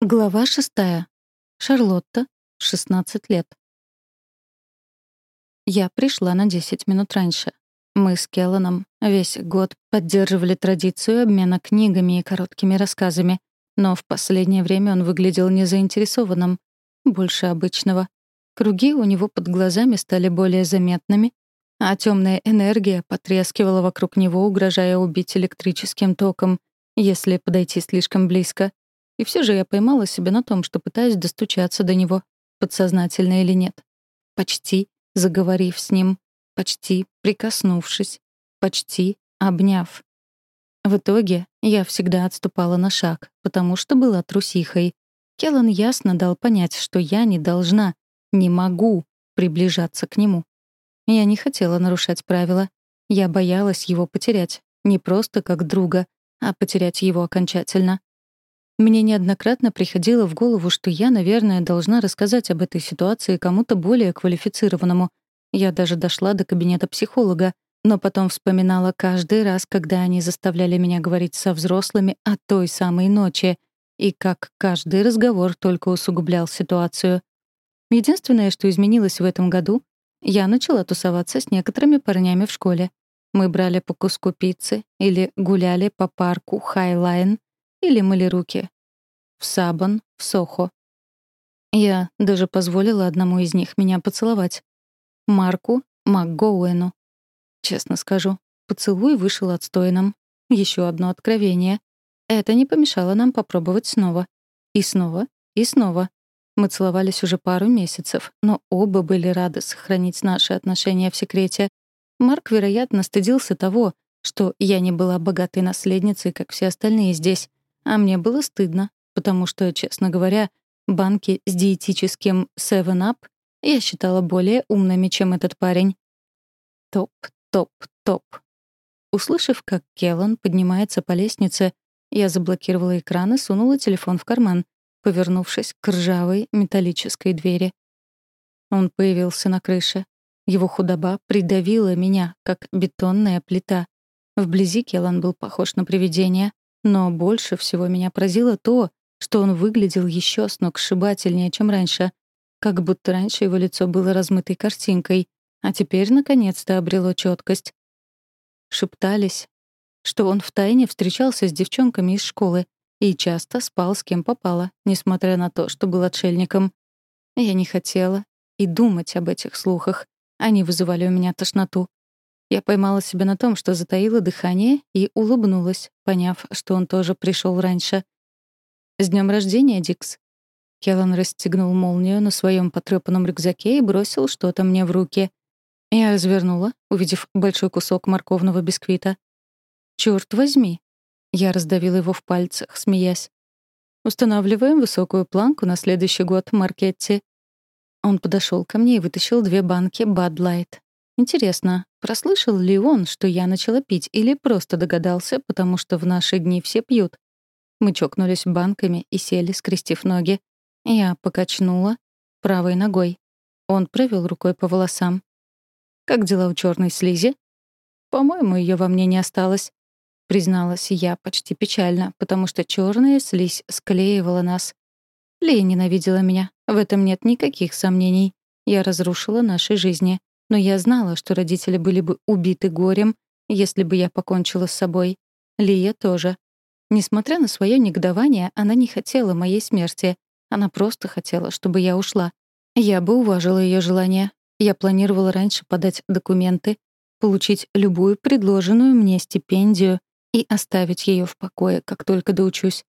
Глава шестая. Шарлотта, 16 лет. Я пришла на 10 минут раньше. Мы с Келланом весь год поддерживали традицию обмена книгами и короткими рассказами, но в последнее время он выглядел незаинтересованным, больше обычного. Круги у него под глазами стали более заметными, а темная энергия потрескивала вокруг него, угрожая убить электрическим током, если подойти слишком близко. И все же я поймала себя на том, что пытаюсь достучаться до него, подсознательно или нет. Почти заговорив с ним, почти прикоснувшись, почти обняв. В итоге я всегда отступала на шаг, потому что была трусихой. Келлан ясно дал понять, что я не должна, не могу приближаться к нему. Я не хотела нарушать правила. Я боялась его потерять, не просто как друга, а потерять его окончательно. Мне неоднократно приходило в голову, что я, наверное, должна рассказать об этой ситуации кому-то более квалифицированному. Я даже дошла до кабинета психолога, но потом вспоминала каждый раз, когда они заставляли меня говорить со взрослыми о той самой ночи, и как каждый разговор только усугублял ситуацию. Единственное, что изменилось в этом году, я начала тусоваться с некоторыми парнями в школе. Мы брали по куску пиццы или гуляли по парку Хайлайн, или мыли руки. В Sabon, в Сохо. Я даже позволила одному из них меня поцеловать. Марку МакГоуэну. Честно скажу, поцелуй вышел отстойным. Еще одно откровение. Это не помешало нам попробовать снова. И снова, и снова. Мы целовались уже пару месяцев, но оба были рады сохранить наши отношения в секрете. Марк, вероятно, стыдился того, что я не была богатой наследницей, как все остальные здесь, а мне было стыдно, потому что, честно говоря, банки с диетическим 7-Up я считала более умными, чем этот парень. Топ, топ, топ. Услышав, как Келлан поднимается по лестнице, я заблокировала экран и сунула телефон в карман, повернувшись к ржавой металлической двери. Он появился на крыше. Его худоба придавила меня, как бетонная плита. Вблизи Келлан был похож на привидение. Но больше всего меня поразило то, что он выглядел еще сногсшибательнее, чем раньше. Как будто раньше его лицо было размытой картинкой, а теперь наконец-то обрело четкость. Шептались, что он втайне встречался с девчонками из школы и часто спал с кем попало, несмотря на то, что был отшельником. Я не хотела и думать об этих слухах. Они вызывали у меня тошноту. Я поймала себя на том, что затаила дыхание и улыбнулась, поняв, что он тоже пришел раньше. «С днем рождения, Дикс!» Келлан расстегнул молнию на своем потрёпанном рюкзаке и бросил что-то мне в руки. Я развернула, увидев большой кусок морковного бисквита. «Чёрт возьми!» Я раздавила его в пальцах, смеясь. «Устанавливаем высокую планку на следующий год, Маркетти». Он подошел ко мне и вытащил две банки Light. Интересно, прослышал ли он, что я начала пить, или просто догадался, потому что в наши дни все пьют? Мы чокнулись банками и сели, скрестив ноги. Я покачнула правой ногой. Он провел рукой по волосам. «Как дела у черной слизи?» «По-моему, ее во мне не осталось», — призналась я почти печально, потому что черная слизь склеивала нас. Лея ненавидела меня, в этом нет никаких сомнений. Я разрушила наши жизни. Но я знала, что родители были бы убиты горем, если бы я покончила с собой. Лия тоже. Несмотря на свое негодование, она не хотела моей смерти. Она просто хотела, чтобы я ушла. Я бы уважила ее желание. Я планировала раньше подать документы, получить любую предложенную мне стипендию и оставить ее в покое, как только доучусь.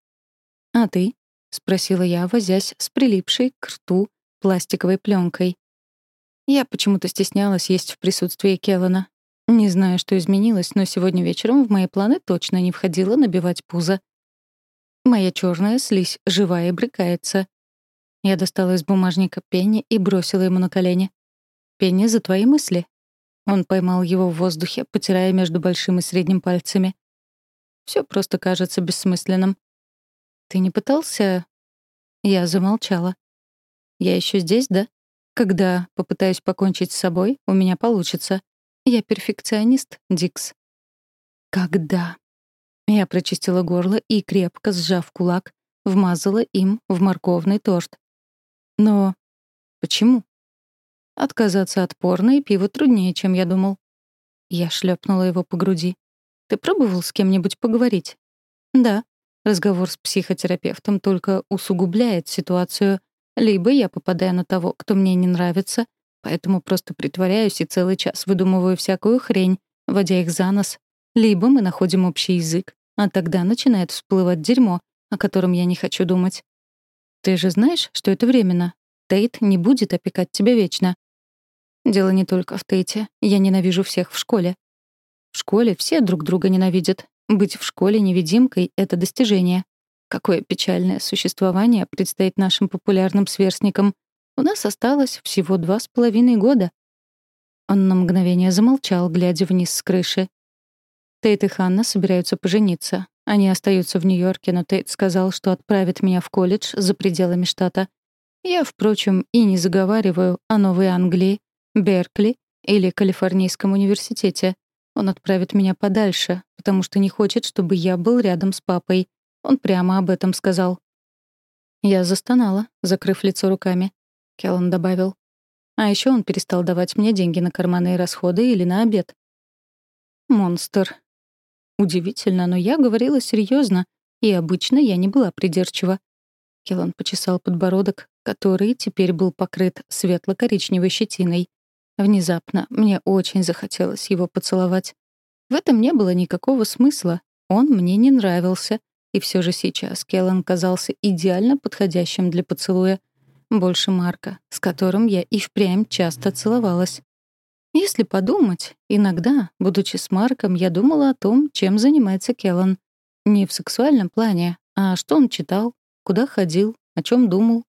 «А ты?» — спросила я, возясь с прилипшей к рту пластиковой пленкой. Я почему-то стеснялась есть в присутствии Келлана. Не знаю, что изменилось, но сегодня вечером в мои планы точно не входило набивать пузо. Моя черная слизь живая и брыкается. Я достала из бумажника Пенни и бросила ему на колени. «Пенни, за твои мысли». Он поймал его в воздухе, потирая между большим и средним пальцами. Все просто кажется бессмысленным. «Ты не пытался...» Я замолчала. «Я еще здесь, да?» Когда попытаюсь покончить с собой, у меня получится. Я перфекционист, Дикс. Когда? Я прочистила горло и, крепко сжав кулак, вмазала им в морковный торт. Но почему? Отказаться от порно и пива труднее, чем я думал. Я шлепнула его по груди. Ты пробовал с кем-нибудь поговорить? Да. Разговор с психотерапевтом только усугубляет ситуацию. Либо я попадаю на того, кто мне не нравится, поэтому просто притворяюсь и целый час выдумываю всякую хрень, водя их за нос. Либо мы находим общий язык, а тогда начинает всплывать дерьмо, о котором я не хочу думать. Ты же знаешь, что это временно. Тейт не будет опекать тебя вечно. Дело не только в Тейте. Я ненавижу всех в школе. В школе все друг друга ненавидят. Быть в школе невидимкой — это достижение. Какое печальное существование предстоит нашим популярным сверстникам. У нас осталось всего два с половиной года. Он на мгновение замолчал, глядя вниз с крыши. Тейт и Ханна собираются пожениться. Они остаются в Нью-Йорке, но Тейт сказал, что отправит меня в колледж за пределами штата. Я, впрочем, и не заговариваю о Новой Англии, Беркли или Калифорнийском университете. Он отправит меня подальше, потому что не хочет, чтобы я был рядом с папой. Он прямо об этом сказал. Я застонала, закрыв лицо руками. Келлан добавил. А еще он перестал давать мне деньги на карманные расходы или на обед. Монстр. Удивительно, но я говорила серьезно, и обычно я не была придирчива. Келлан почесал подбородок, который теперь был покрыт светло-коричневой щетиной. Внезапно мне очень захотелось его поцеловать. В этом не было никакого смысла. Он мне не нравился. И все же сейчас Келлан казался идеально подходящим для поцелуя. Больше Марка, с которым я и впрямь часто целовалась. Если подумать, иногда, будучи с Марком, я думала о том, чем занимается Келлан. Не в сексуальном плане, а что он читал, куда ходил, о чем думал.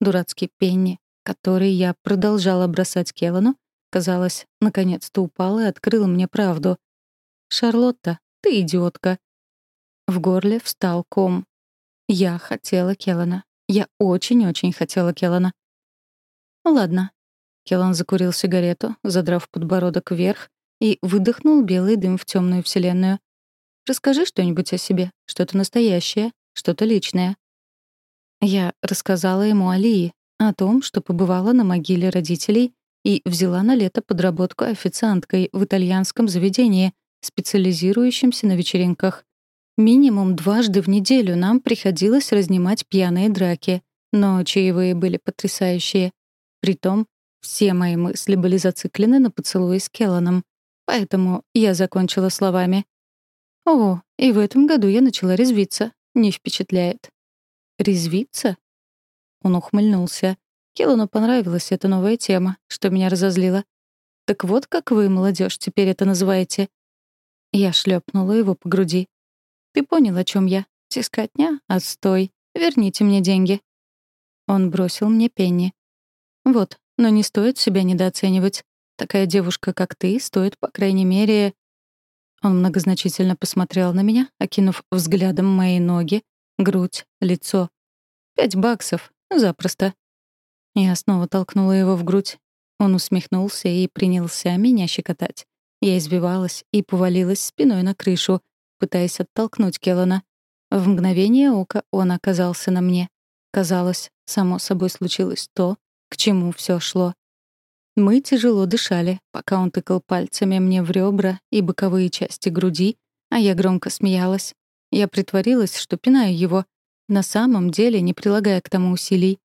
Дурацкий Пенни, который я продолжала бросать Келлану, казалось, наконец-то упал и открыл мне правду. «Шарлотта, ты идиотка». В горле встал ком. Я хотела Келлана. Я очень-очень хотела Келлана. «Ладно». Келлан закурил сигарету, задрав подбородок вверх, и выдохнул белый дым в темную вселенную. «Расскажи что-нибудь о себе, что-то настоящее, что-то личное». Я рассказала ему о Лии, о том, что побывала на могиле родителей и взяла на лето подработку официанткой в итальянском заведении, специализирующемся на вечеринках. Минимум дважды в неделю нам приходилось разнимать пьяные драки, но чаевые были потрясающие. Притом, все мои мысли были зациклены на поцелуе с Келланом. Поэтому я закончила словами. «О, и в этом году я начала резвиться. Не впечатляет». «Резвиться?» Он ухмыльнулся. Келлану понравилась эта новая тема, что меня разозлило. «Так вот как вы, молодежь, теперь это называете?» Я шлепнула его по груди. «Ты понял, о чем я? Тискотня? Отстой. Верните мне деньги». Он бросил мне пенни. «Вот, но не стоит себя недооценивать. Такая девушка, как ты, стоит, по крайней мере...» Он многозначительно посмотрел на меня, окинув взглядом мои ноги, грудь, лицо. «Пять баксов. Запросто. Я снова толкнула его в грудь. Он усмехнулся и принялся меня щекотать. Я избивалась и повалилась спиной на крышу, пытаясь оттолкнуть Келлана. В мгновение ока он оказался на мне. Казалось, само собой случилось то, к чему все шло. Мы тяжело дышали, пока он тыкал пальцами мне в ребра и боковые части груди, а я громко смеялась. Я притворилась, что пинаю его, на самом деле не прилагая к тому усилий.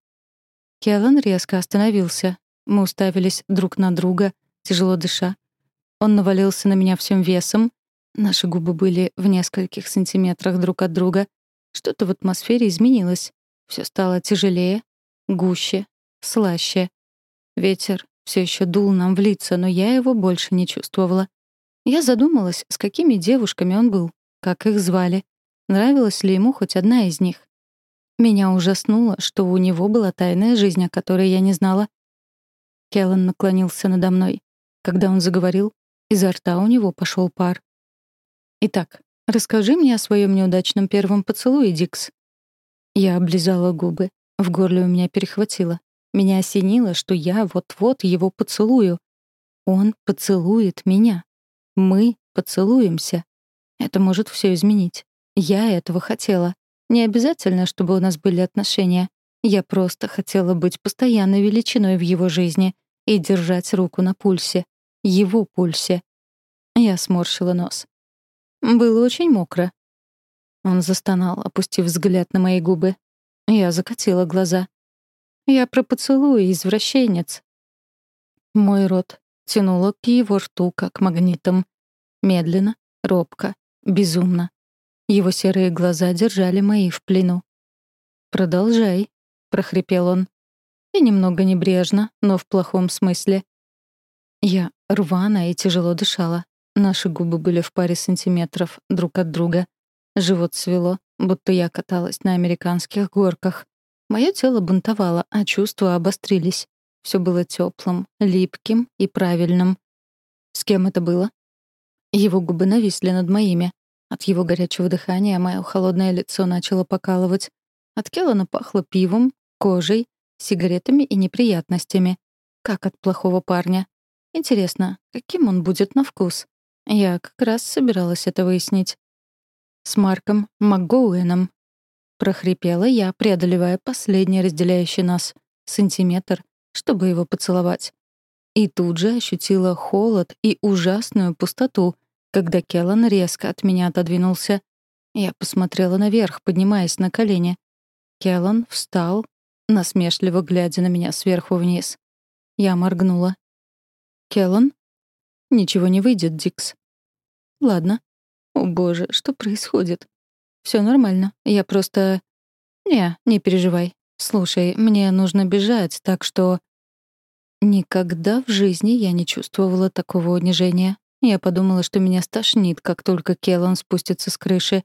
Келлан резко остановился. Мы уставились друг на друга, тяжело дыша. Он навалился на меня всем весом. Наши губы были в нескольких сантиметрах друг от друга. Что-то в атмосфере изменилось. Все стало тяжелее, гуще, слаще. Ветер все еще дул нам в лица, но я его больше не чувствовала. Я задумалась, с какими девушками он был, как их звали, нравилась ли ему хоть одна из них. Меня ужаснуло, что у него была тайная жизнь, о которой я не знала. Келлан наклонился надо мной. Когда он заговорил, изо рта у него пошел пар. «Итак, расскажи мне о своем неудачном первом поцелуе, Дикс». Я облизала губы. В горле у меня перехватило. Меня осенило, что я вот-вот его поцелую. Он поцелует меня. Мы поцелуемся. Это может все изменить. Я этого хотела. Не обязательно, чтобы у нас были отношения. Я просто хотела быть постоянной величиной в его жизни и держать руку на пульсе. Его пульсе. Я сморщила нос. Было очень мокро. Он застонал, опустив взгляд на мои губы. Я закатила глаза. Я про поцелуй, извращенец. Мой рот тянуло к его рту, как магнитом. Медленно, робко, безумно. Его серые глаза держали мои в плену. «Продолжай», — прохрипел он. И немного небрежно, но в плохом смысле. Я рвано и тяжело дышала. Наши губы были в паре сантиметров друг от друга. Живот свело, будто я каталась на американских горках. Мое тело бунтовало, а чувства обострились. Все было теплым, липким и правильным. С кем это было? Его губы нависли над моими. От его горячего дыхания мое холодное лицо начало покалывать. От Келлана пахло пивом, кожей, сигаретами и неприятностями. Как от плохого парня. Интересно, каким он будет на вкус? Я как раз собиралась это выяснить. С Марком МакГоуэном. Прохрипела я, преодолевая последний разделяющий нас сантиметр, чтобы его поцеловать. И тут же ощутила холод и ужасную пустоту, когда Келлан резко от меня отодвинулся. Я посмотрела наверх, поднимаясь на колени. Келлан встал, насмешливо глядя на меня сверху вниз. Я моргнула. «Келлан?» «Ничего не выйдет, Дикс». «Ладно». «О боже, что происходит?» Все нормально. Я просто...» «Не, не переживай. Слушай, мне нужно бежать, так что...» Никогда в жизни я не чувствовала такого унижения. Я подумала, что меня стошнит, как только Келлан спустится с крыши.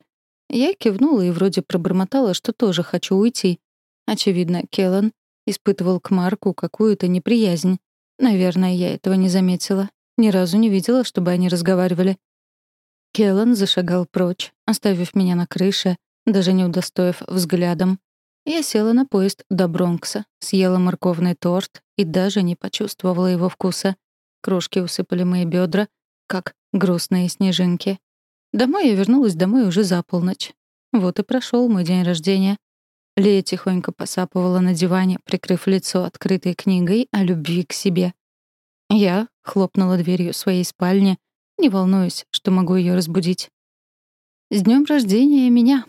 Я кивнула и вроде пробормотала, что тоже хочу уйти. Очевидно, Келлан испытывал к Марку какую-то неприязнь. Наверное, я этого не заметила. Ни разу не видела, чтобы они разговаривали. Келлан зашагал прочь, оставив меня на крыше, даже не удостоив взглядом. Я села на поезд до Бронкса, съела морковный торт и даже не почувствовала его вкуса. Крошки усыпали мои бедра, как грустные снежинки. Домой я вернулась домой уже за полночь. Вот и прошел мой день рождения. Лея тихонько посапывала на диване, прикрыв лицо открытой книгой о любви к себе. Я хлопнула дверью своей спальни, не волнуюсь, что могу ее разбудить. «С днем рождения меня!»